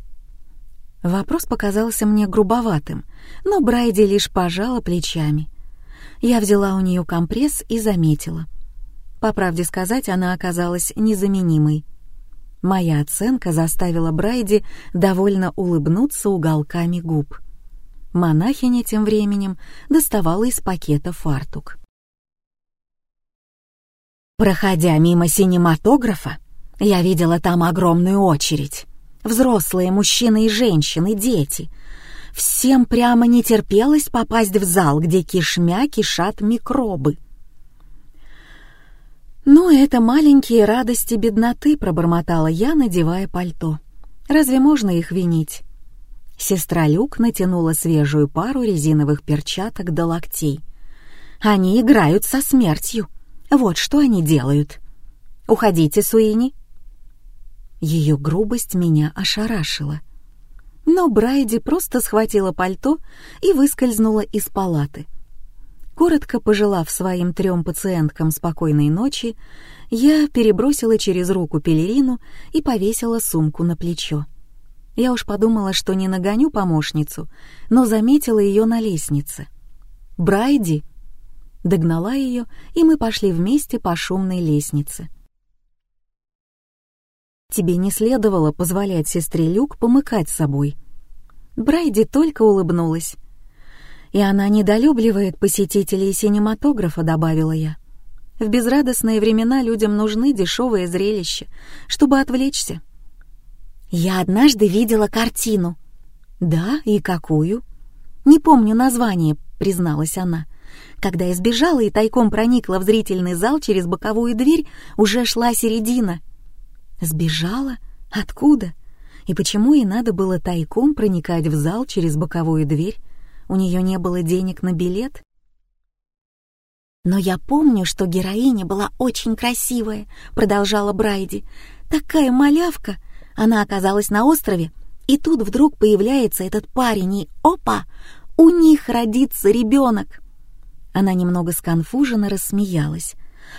Вопрос показался мне грубоватым, но Брайди лишь пожала плечами. Я взяла у нее компресс и заметила — по правде сказать, она оказалась незаменимой. Моя оценка заставила Брайди довольно улыбнуться уголками губ. Монахиня тем временем доставала из пакета фартук. Проходя мимо синематографа, я видела там огромную очередь. Взрослые мужчины и женщины, дети. Всем прямо не терпелось попасть в зал, где кишмя кишат микробы — «Ну, это маленькие радости бедноты», — пробормотала я, надевая пальто. «Разве можно их винить?» Сестра Люк натянула свежую пару резиновых перчаток до локтей. «Они играют со смертью. Вот что они делают. Уходите, Суини». Ее грубость меня ошарашила. Но Брайди просто схватила пальто и выскользнула из палаты. Коротко пожелав своим трем пациенткам спокойной ночи, я перебросила через руку пелерину и повесила сумку на плечо. Я уж подумала, что не нагоню помощницу, но заметила ее на лестнице. «Брайди!» Догнала ее, и мы пошли вместе по шумной лестнице. «Тебе не следовало позволять сестре Люк помыкать собой». Брайди только улыбнулась. «И она недолюбливает посетителей синематографа», — добавила я. «В безрадостные времена людям нужны дешевые зрелища, чтобы отвлечься». «Я однажды видела картину». «Да, и какую?» «Не помню название», — призналась она. Когда я сбежала и тайком проникла в зрительный зал через боковую дверь, уже шла середина. Сбежала? Откуда? И почему ей надо было тайком проникать в зал через боковую дверь? У нее не было денег на билет? «Но я помню, что героиня была очень красивая», — продолжала Брайди. «Такая малявка! Она оказалась на острове, и тут вдруг появляется этот парень, и опа! У них родится ребенок!» Она немного сконфуженно рассмеялась.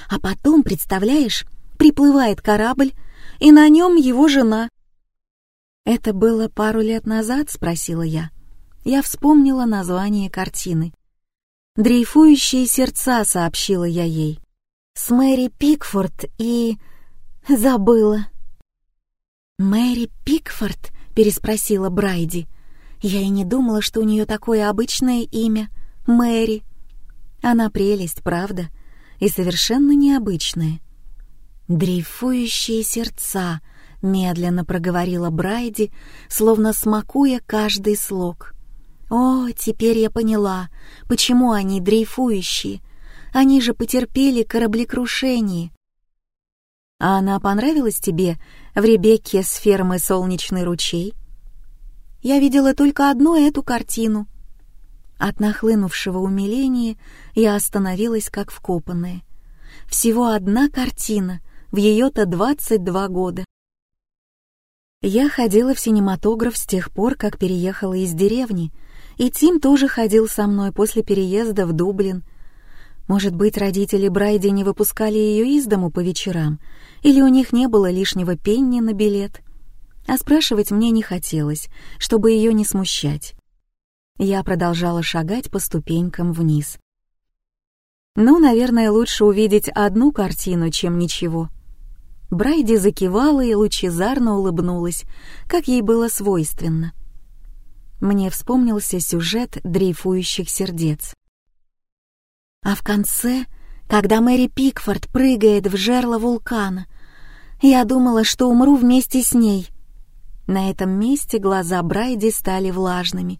А потом, представляешь, приплывает корабль, и на нем его жена. «Это было пару лет назад?» — спросила я. Я вспомнила название картины. «Дрейфующие сердца», — сообщила я ей. «С Мэри Пикфорд и...» «Забыла». «Мэри Пикфорд?» — переспросила Брайди. Я и не думала, что у нее такое обычное имя — Мэри. Она прелесть, правда, и совершенно необычная. «Дрейфующие сердца», — медленно проговорила Брайди, словно смакуя каждый слог. «О, теперь я поняла, почему они дрейфующие. Они же потерпели кораблекрушение». «А она понравилась тебе в Ребекке с фермы «Солнечный ручей»?» «Я видела только одну эту картину», от нахлынувшего умиления я остановилась как вкопанная. Всего одна картина, в ее-то 22 года. Я ходила в синематограф с тех пор, как переехала из деревни, и Тим тоже ходил со мной после переезда в Дублин. Может быть, родители Брайди не выпускали ее из дому по вечерам, или у них не было лишнего пенни на билет. А спрашивать мне не хотелось, чтобы ее не смущать. Я продолжала шагать по ступенькам вниз. Ну, наверное, лучше увидеть одну картину, чем ничего. Брайди закивала и лучезарно улыбнулась, как ей было свойственно. Мне вспомнился сюжет дрейфующих сердец. А в конце, когда Мэри Пикфорд прыгает в жерло вулкана, я думала, что умру вместе с ней. На этом месте глаза Брайди стали влажными,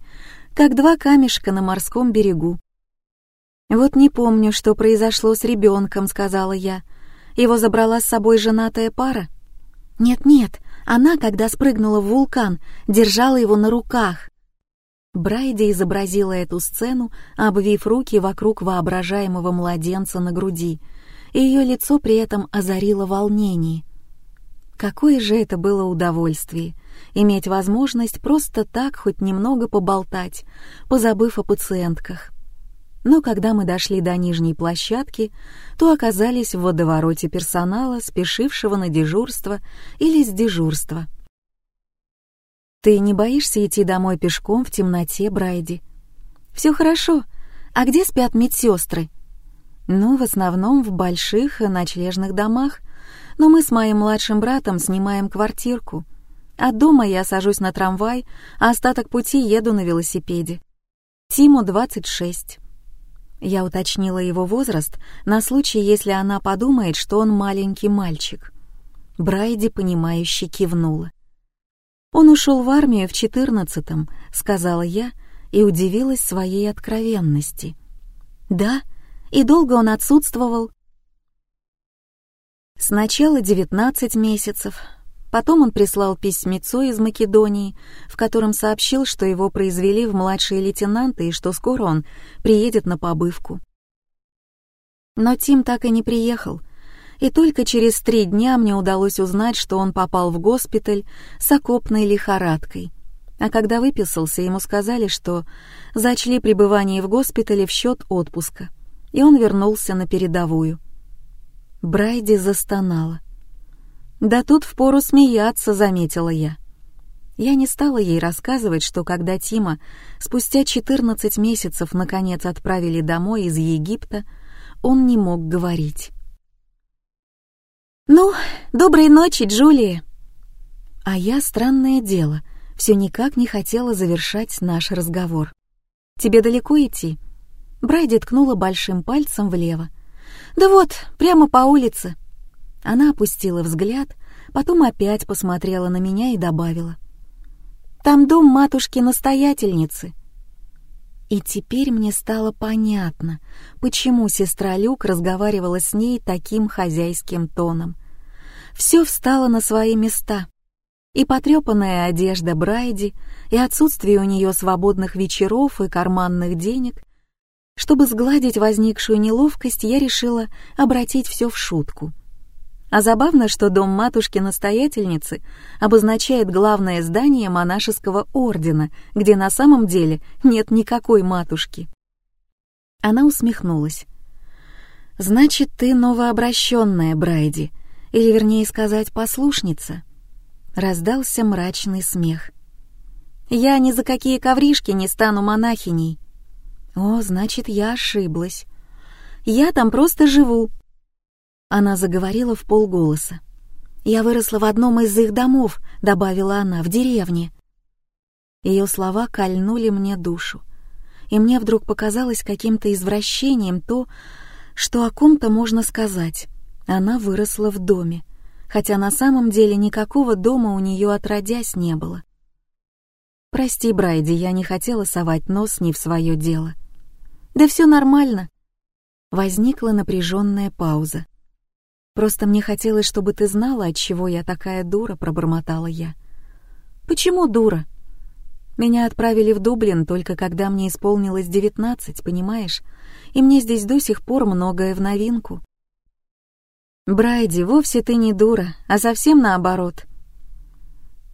как два камешка на морском берегу. «Вот не помню, что произошло с ребенком», — сказала я. «Его забрала с собой женатая пара?» «Нет-нет, она, когда спрыгнула в вулкан, держала его на руках». Брайди изобразила эту сцену, обвив руки вокруг воображаемого младенца на груди, и ее лицо при этом озарило волнение. Какое же это было удовольствие иметь возможность просто так хоть немного поболтать, позабыв о пациентках. Но когда мы дошли до нижней площадки, то оказались в водовороте персонала, спешившего на дежурство или с дежурства. «Ты не боишься идти домой пешком в темноте, Брайди?» «Все хорошо. А где спят медсестры?» «Ну, в основном в больших ночлежных домах, но мы с моим младшим братом снимаем квартирку. От дома я сажусь на трамвай, а остаток пути еду на велосипеде. Тиму 26. Я уточнила его возраст на случай, если она подумает, что он маленький мальчик. Брайди, понимающе кивнула. «Он ушел в армию в четырнадцатом», — сказала я и удивилась своей откровенности. «Да? И долго он отсутствовал?» «Сначала девятнадцать месяцев, Потом он прислал письмецо из Македонии, в котором сообщил, что его произвели в младшие лейтенанты и что скоро он приедет на побывку. Но Тим так и не приехал, и только через три дня мне удалось узнать, что он попал в госпиталь с окопной лихорадкой. А когда выписался, ему сказали, что зачли пребывание в госпитале в счет отпуска, и он вернулся на передовую. Брайди застонала. «Да тут впору смеяться», — заметила я. Я не стала ей рассказывать, что когда Тима спустя 14 месяцев наконец отправили домой из Египта, он не мог говорить. «Ну, доброй ночи, Джулия!» А я, странное дело, все никак не хотела завершать наш разговор. «Тебе далеко идти?» Брайди ткнула большим пальцем влево. «Да вот, прямо по улице». Она опустила взгляд, потом опять посмотрела на меня и добавила. «Там дом матушки-настоятельницы». И теперь мне стало понятно, почему сестра Люк разговаривала с ней таким хозяйским тоном. Все встало на свои места. И потрепанная одежда Брайди, и отсутствие у нее свободных вечеров и карманных денег. Чтобы сгладить возникшую неловкость, я решила обратить все в шутку. А забавно, что дом матушки-настоятельницы обозначает главное здание монашеского ордена, где на самом деле нет никакой матушки. Она усмехнулась. «Значит, ты новообращенная, Брайди, или, вернее сказать, послушница?» Раздался мрачный смех. «Я ни за какие ковришки не стану монахиней». «О, значит, я ошиблась. Я там просто живу». Она заговорила в полголоса. «Я выросла в одном из их домов», — добавила она, — «в деревне». Ее слова кольнули мне душу, и мне вдруг показалось каким-то извращением то, что о ком-то можно сказать. Она выросла в доме хотя на самом деле никакого дома у нее отродясь не было. «Прости, Брайди, я не хотела совать нос не в свое дело». «Да все нормально». Возникла напряженная пауза. «Просто мне хотелось, чтобы ты знала, от чего я такая дура», — пробормотала я. «Почему дура?» Меня отправили в Дублин только когда мне исполнилось девятнадцать, понимаешь? И мне здесь до сих пор многое в новинку. Брайди, вовсе ты не дура, а совсем наоборот.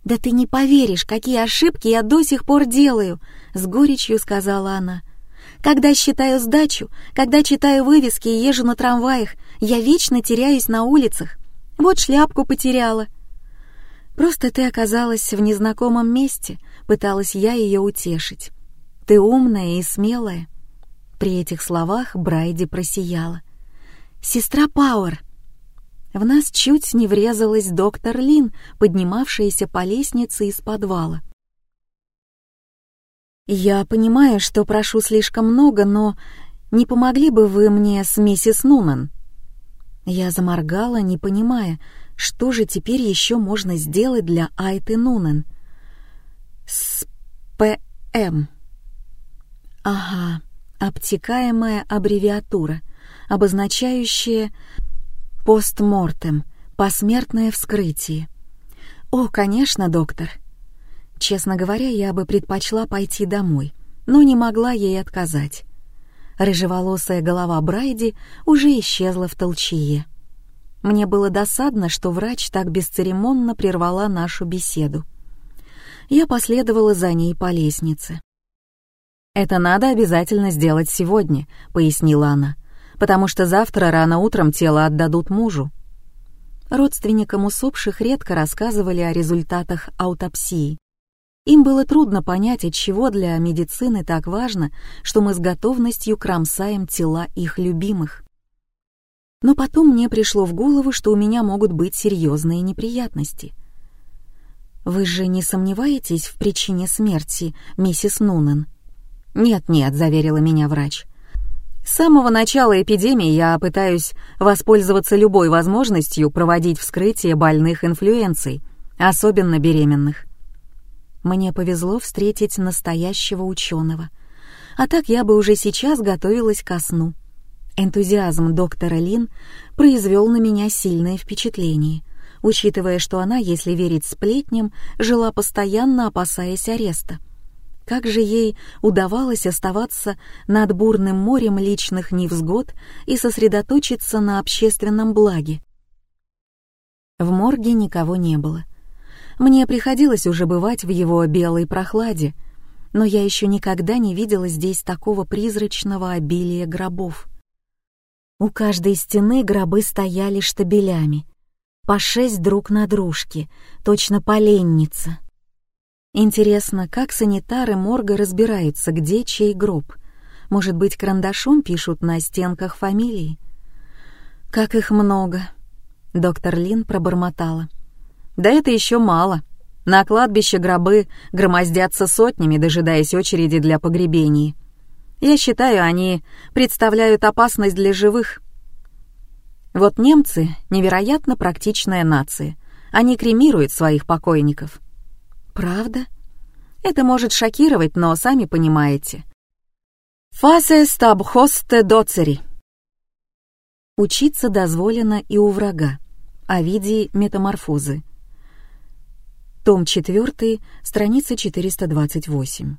«Да ты не поверишь, какие ошибки я до сих пор делаю», — с горечью сказала она. «Когда считаю сдачу, когда читаю вывески и езжу на трамваях, я вечно теряюсь на улицах. Вот шляпку потеряла». «Просто ты оказалась в незнакомом месте», — пыталась я ее утешить. «Ты умная и смелая». При этих словах Брайди просияла. «Сестра Пауэр, в нас чуть не врезалась доктор Лин, поднимавшаяся по лестнице из подвала. «Я понимаю, что прошу слишком много, но не помогли бы вы мне с миссис Нунан?» Я заморгала, не понимая, что же теперь еще можно сделать для Айты Нунан. «С ПМ». Ага, обтекаемая аббревиатура, обозначающая Постмортем. Посмертное вскрытие. О, конечно, доктор. Честно говоря, я бы предпочла пойти домой, но не могла ей отказать. Рыжеволосая голова Брайди уже исчезла в толчее. Мне было досадно, что врач так бесцеремонно прервала нашу беседу. Я последовала за ней по лестнице. «Это надо обязательно сделать сегодня», — пояснила она потому что завтра рано утром тело отдадут мужу. Родственникам усопших редко рассказывали о результатах аутопсии. Им было трудно понять, от чего для медицины так важно, что мы с готовностью кромсаем тела их любимых. Но потом мне пришло в голову, что у меня могут быть серьезные неприятности. «Вы же не сомневаетесь в причине смерти, миссис Нунен?» «Нет-нет», — заверила меня врач. С самого начала эпидемии я пытаюсь воспользоваться любой возможностью проводить вскрытие больных инфлюенцией, особенно беременных. Мне повезло встретить настоящего ученого. А так я бы уже сейчас готовилась ко сну. Энтузиазм доктора Лин произвел на меня сильное впечатление, учитывая, что она, если верить сплетням, жила постоянно опасаясь ареста. Как же ей удавалось оставаться над бурным морем личных невзгод и сосредоточиться на общественном благе? В морге никого не было. Мне приходилось уже бывать в его белой прохладе, но я еще никогда не видела здесь такого призрачного обилия гробов. У каждой стены гробы стояли штабелями, по шесть друг на дружке, точно поленница. Интересно, как санитары морга разбираются, где чей гроб? Может быть, карандашом пишут на стенках фамилии? Как их много. Доктор Лин пробормотала. Да это еще мало. На кладбище гробы громоздятся сотнями, дожидаясь очереди для погребений. Я считаю, они представляют опасность для живых. Вот немцы — невероятно практичная нация. Они кремируют своих покойников. Правда? Это может шокировать, но сами понимаете. Фасе стаб хосте доцери. Учиться дозволено и у врага. Овидии метаморфозы. Том 4, страница 428.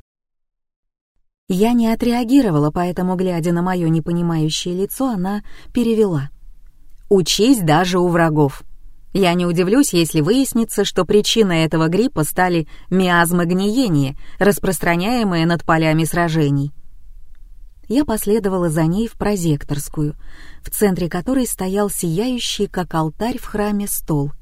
Я не отреагировала, поэтому, глядя на мое непонимающее лицо, она перевела. «Учись даже у врагов. Я не удивлюсь, если выяснится, что причиной этого гриппа стали миазмы гниения, распространяемые над полями сражений». Я последовала за ней в прозекторскую, в центре которой стоял сияющий, как алтарь в храме, стол —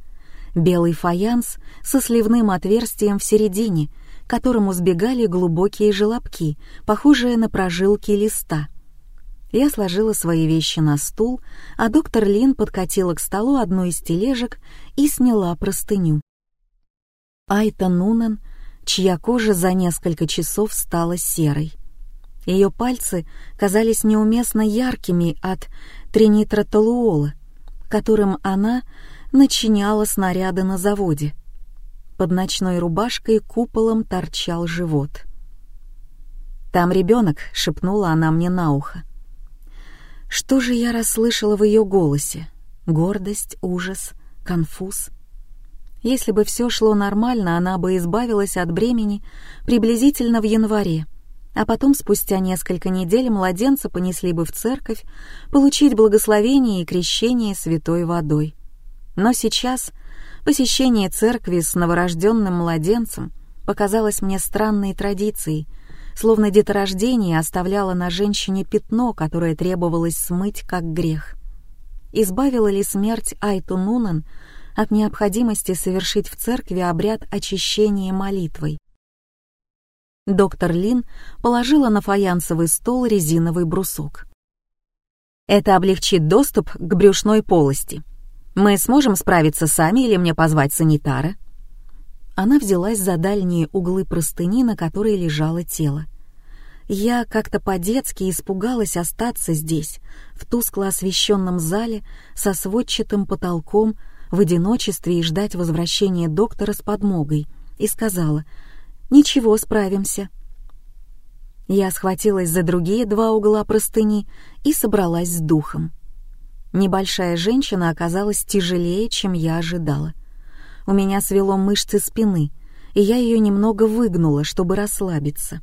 белый фаянс со сливным отверстием в середине, к которому сбегали глубокие желобки, похожие на прожилки листа. Я сложила свои вещи на стул, а доктор Лин подкатила к столу одну из тележек и сняла простыню. Айта Нунен, чья кожа за несколько часов стала серой. Ее пальцы казались неуместно яркими от тринитротолуола, которым она начиняла снаряды на заводе. Под ночной рубашкой куполом торчал живот. «Там ребенок», — шепнула она мне на ухо. Что же я расслышала в ее голосе? Гордость, ужас, конфуз. Если бы все шло нормально, она бы избавилась от бремени приблизительно в январе, а потом спустя несколько недель младенца понесли бы в церковь получить благословение и крещение святой водой. Но сейчас посещение церкви с новорожденным младенцем показалось мне странной традицией, словно деторождение оставляло на женщине пятно, которое требовалось смыть как грех. Избавила ли смерть Айту Нунан от необходимости совершить в церкви обряд очищения молитвой? Доктор Лин положила на фаянсовый стол резиновый брусок. Это облегчит доступ к брюшной полости — мы сможем справиться сами или мне позвать санитара?» Она взялась за дальние углы простыни, на которой лежало тело. Я как-то по-детски испугалась остаться здесь, в тускло освещенном зале, со сводчатым потолком, в одиночестве и ждать возвращения доктора с подмогой, и сказала «Ничего, справимся». Я схватилась за другие два угла простыни и собралась с духом. Небольшая женщина оказалась тяжелее, чем я ожидала. У меня свело мышцы спины, и я ее немного выгнула, чтобы расслабиться.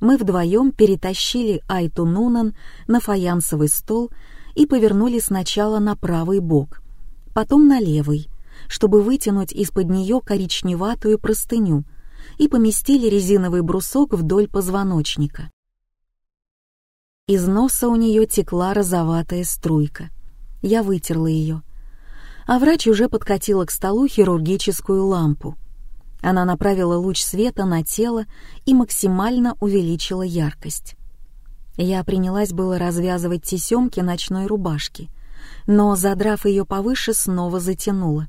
Мы вдвоем перетащили Айту Нунан на фаянсовый стол и повернули сначала на правый бок, потом на левый, чтобы вытянуть из-под нее коричневатую простыню, и поместили резиновый брусок вдоль позвоночника. Из носа у нее текла розоватая струйка. Я вытерла ее. А врач уже подкатила к столу хирургическую лампу. Она направила луч света на тело и максимально увеличила яркость. Я принялась было развязывать тесемки ночной рубашки, но, задрав ее повыше, снова затянула.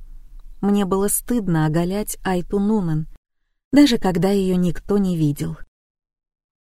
Мне было стыдно оголять Айту Нунен, даже когда ее никто не видел.